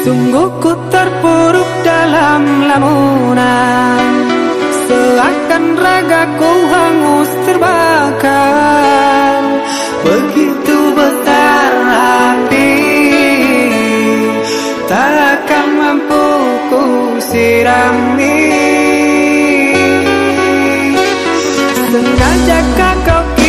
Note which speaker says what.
Speaker 1: Sungguh ku terpuruk dalam lamunan. Seakan ragaku hangus terbakar. Begitu besar api Takkan mampu ku sirami. Sengaja kau